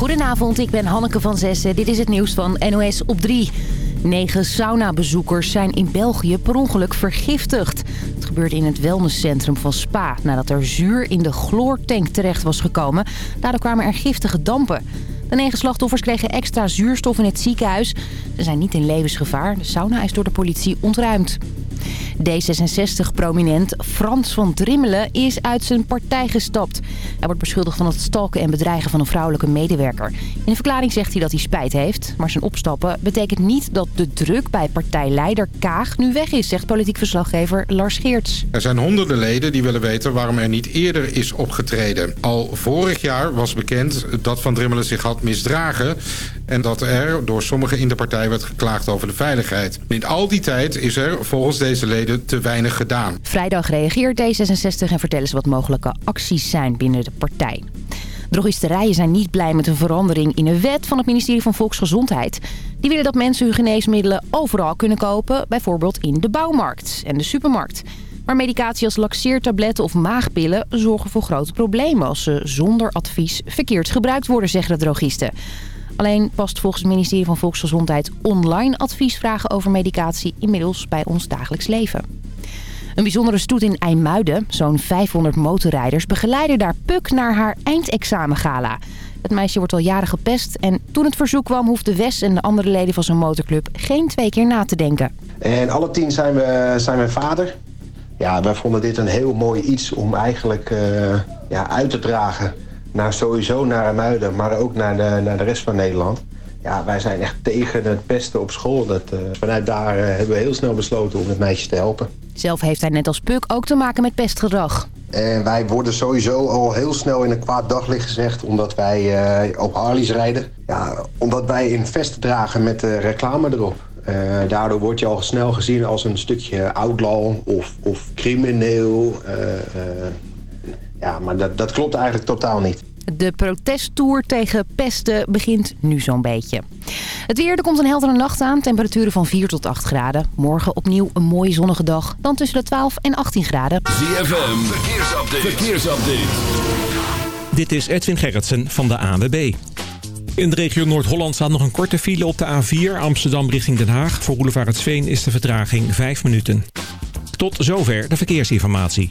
Goedenavond, ik ben Hanneke van Zessen. Dit is het nieuws van NOS op 3. Negen saunabezoekers zijn in België per ongeluk vergiftigd. Het gebeurde in het wellnesscentrum van Spa... nadat er zuur in de chloortank terecht was gekomen. Daardoor kwamen er giftige dampen. De negen slachtoffers kregen extra zuurstof in het ziekenhuis. Ze zijn niet in levensgevaar. De sauna is door de politie ontruimd. D66-prominent Frans van Drimmelen is uit zijn partij gestapt. Hij wordt beschuldigd van het stalken en bedreigen van een vrouwelijke medewerker. In een verklaring zegt hij dat hij spijt heeft. Maar zijn opstappen betekent niet dat de druk bij partijleider Kaag nu weg is, zegt politiek verslaggever Lars Geerts. Er zijn honderden leden die willen weten waarom er niet eerder is opgetreden. Al vorig jaar was bekend dat Van Drimmelen zich had misdragen... en dat er door sommigen in de partij werd geklaagd over de veiligheid. In al die tijd is er volgens deze leden te weinig gedaan. Vrijdag reageert D66 en vertellen ze wat mogelijke acties zijn binnen de partij. Drogisterijen zijn niet blij met een verandering in een wet van het ministerie van Volksgezondheid. Die willen dat mensen hun geneesmiddelen overal kunnen kopen, bijvoorbeeld in de bouwmarkt en de supermarkt. Maar medicatie als laxeertabletten of maagpillen zorgen voor grote problemen als ze zonder advies verkeerd gebruikt worden, zeggen de drogisten. Alleen past volgens het ministerie van Volksgezondheid online adviesvragen over medicatie inmiddels bij ons dagelijks leven. Een bijzondere stoet in IJmuiden, zo'n 500 motorrijders, begeleiden daar Puk naar haar eindexamengala. Het meisje wordt al jaren gepest en toen het verzoek kwam hoefden Wes en de andere leden van zijn motorclub geen twee keer na te denken. En alle tien zijn we, zijn we vader. Ja, wij vonden dit een heel mooi iets om eigenlijk uh, ja, uit te dragen naar sowieso naar Muiden, maar ook naar de, naar de rest van Nederland. Ja, wij zijn echt tegen het pesten op school. Dat, uh, vanuit daar uh, hebben we heel snel besloten om het meisje te helpen. Zelf heeft hij net als Puk ook te maken met pestgedrag. En wij worden sowieso al heel snel in een kwaad daglicht gezegd... omdat wij uh, op Harleys rijden. Ja, omdat wij een vest dragen met reclame erop. daardoor word je al snel gezien als een stukje outlaw of, of crimineel. Ja, maar dat, dat klopt eigenlijk totaal niet. De protesttour tegen pesten begint nu zo'n beetje. Het weer, er komt een heldere nacht aan. Temperaturen van 4 tot 8 graden. Morgen opnieuw een mooie zonnige dag. Dan tussen de 12 en 18 graden. ZFM, verkeersupdate. verkeersupdate. Dit is Edwin Gerritsen van de ANWB. In de regio Noord-Holland staat nog een korte file op de A4 Amsterdam richting Den Haag. Voor Sveen is de vertraging 5 minuten. Tot zover de verkeersinformatie.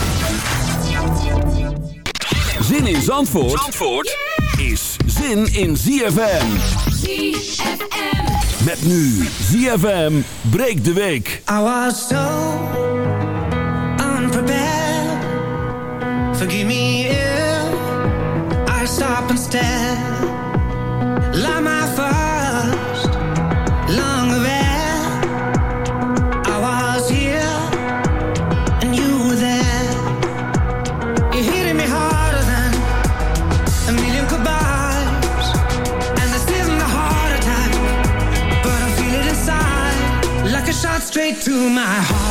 Zin in Zandvoort, Zandvoort is zin in ZFM. ZFM. Met nu ZFM breekt de week. I was so unprepared. Forgive me if I stop and stare. To my heart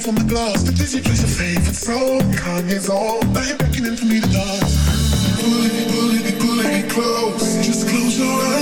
Remover from the glass, the dizzy plays your favorite song. Kanye's on, now you're beckoning for me to dance. Pull it, pull it, pull it, close. Just close your eyes.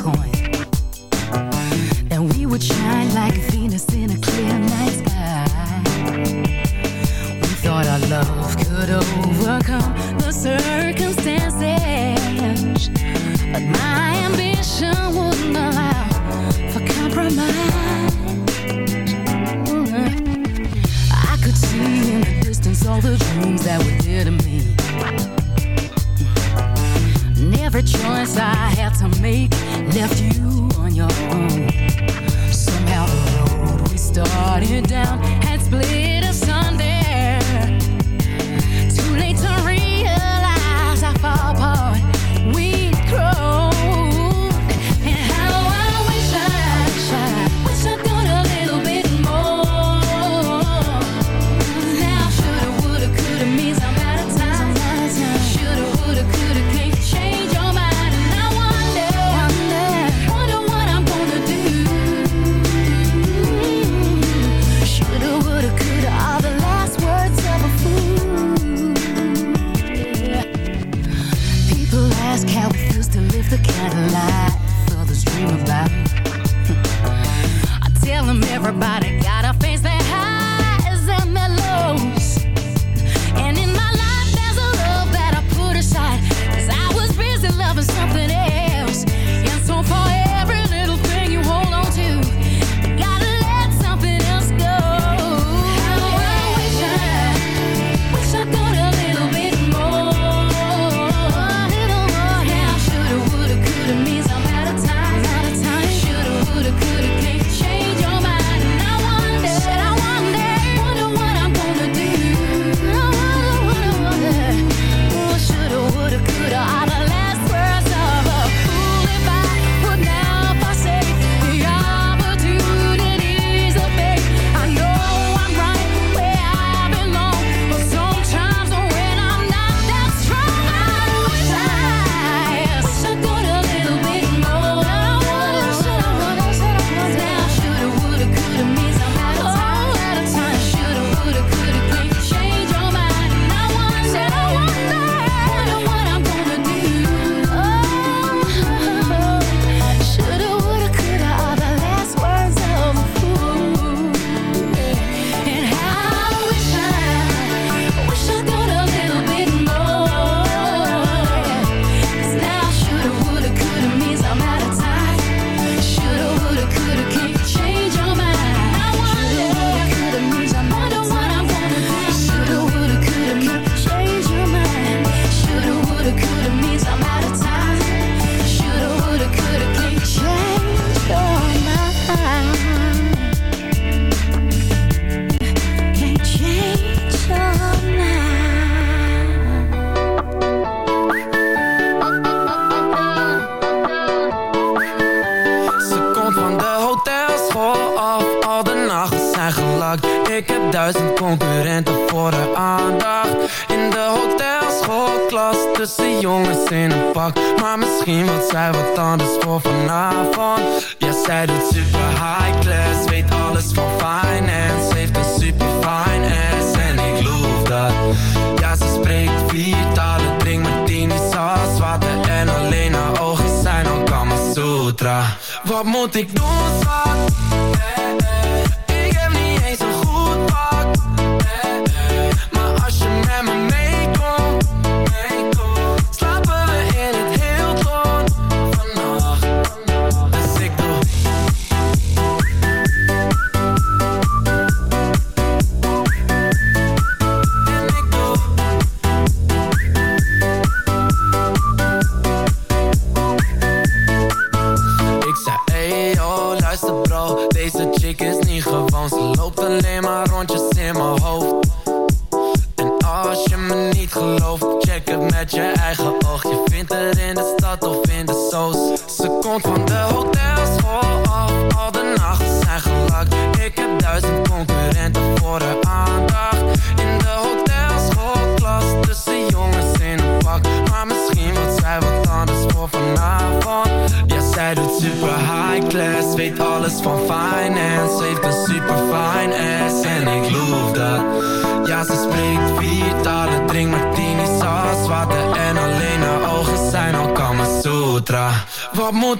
coin we would shine like Venus in a clear night sky. We thought our love could overcome the circumstances. But my ambition wouldn't allow for compromise. I could see in the distance all the dreams that were dear to me. Every choice I had to make left you on your own. Somehow the road we started down mantra. Wat moet ik doen, schat? Eh, eh.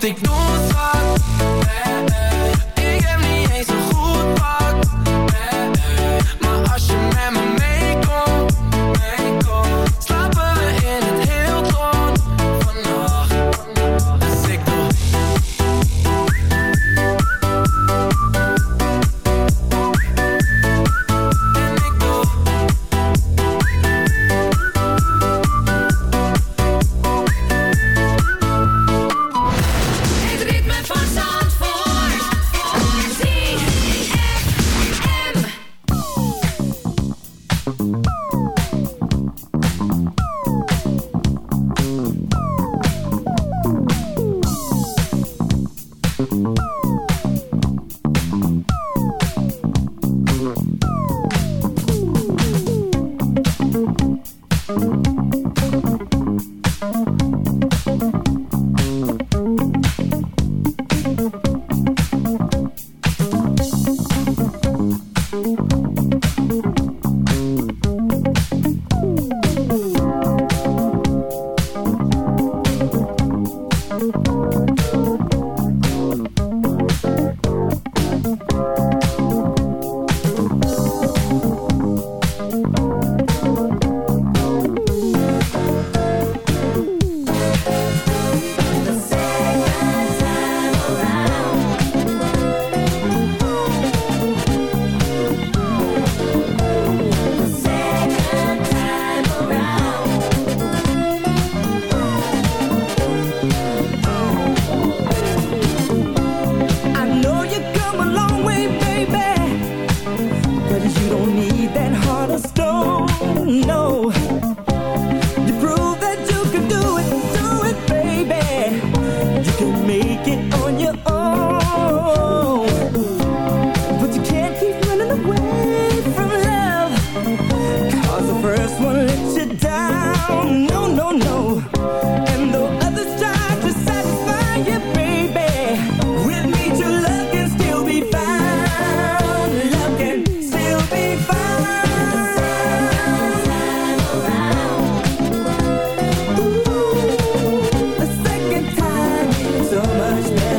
want ik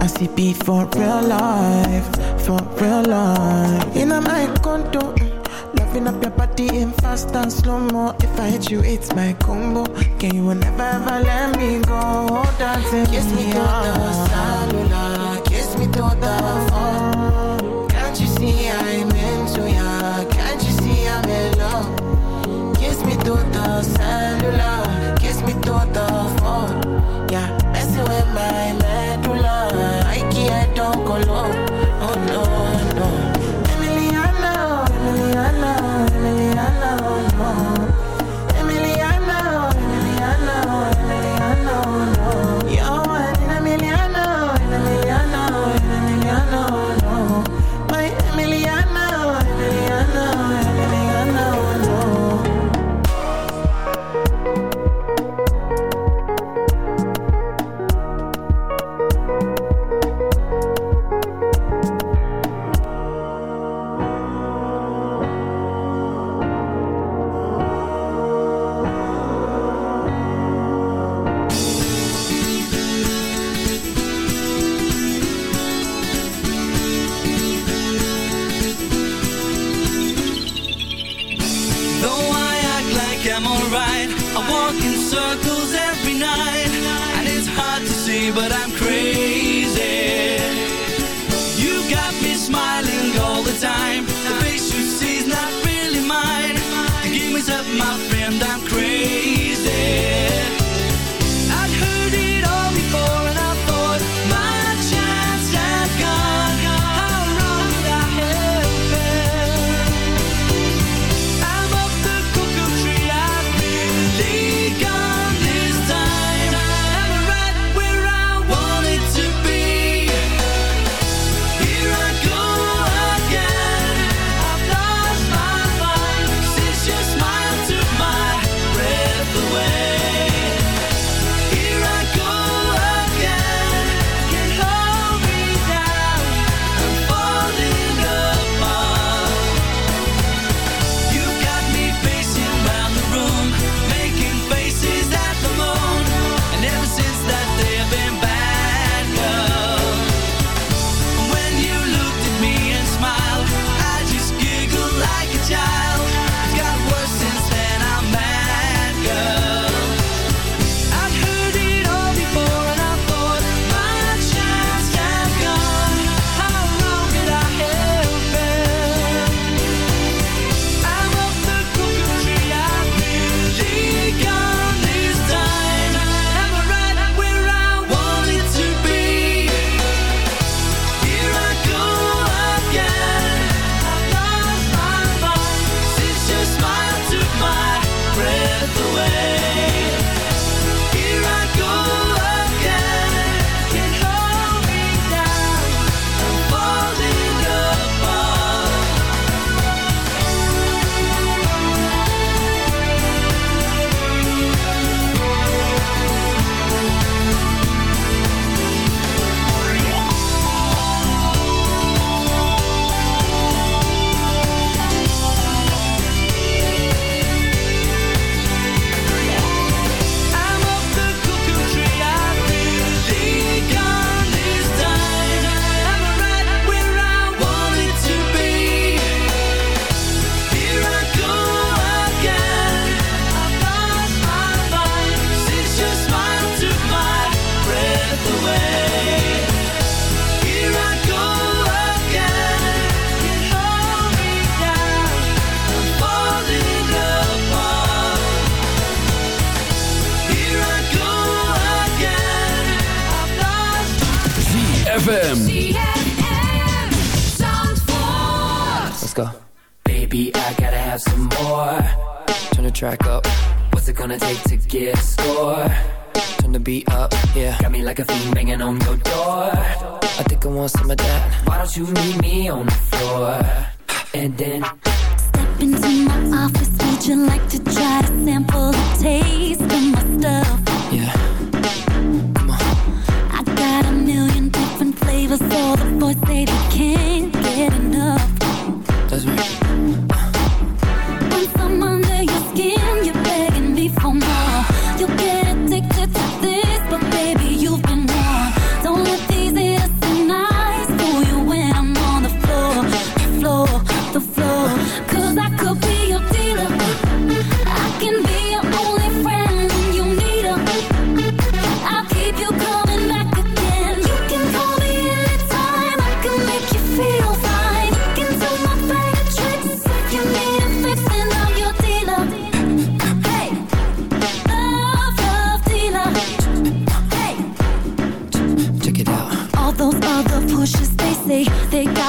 I see beat for real life, for real life. In a my condo, mm, loving up your body in fast and slow mo. If I hit you, it's my combo. Can you never ever let me go? Dancing, kiss me to the cellular, kiss me to the phone.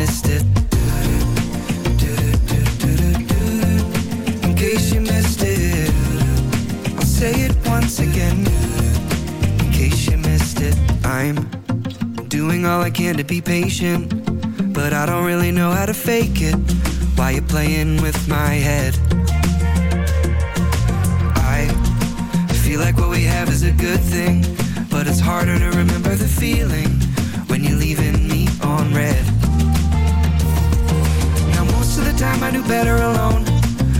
missed it. In case you missed it, I'll say it once again. In case you missed it, I'm doing all I can to be patient, but I don't really know how to fake it. Why you playing with my head? I feel like what we have is a good thing, but it's harder to remember the feeling when you're leaving me on red time I knew better alone.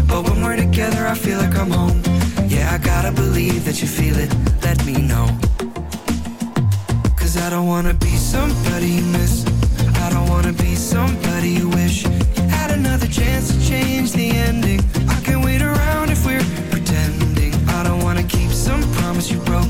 But when we're together, I feel like I'm home. Yeah, I gotta believe that you feel it. Let me know. Cause I don't wanna be somebody miss. I don't wanna be somebody you wish. You had another chance to change the ending. I can wait around if we're pretending. I don't wanna keep some promise you broke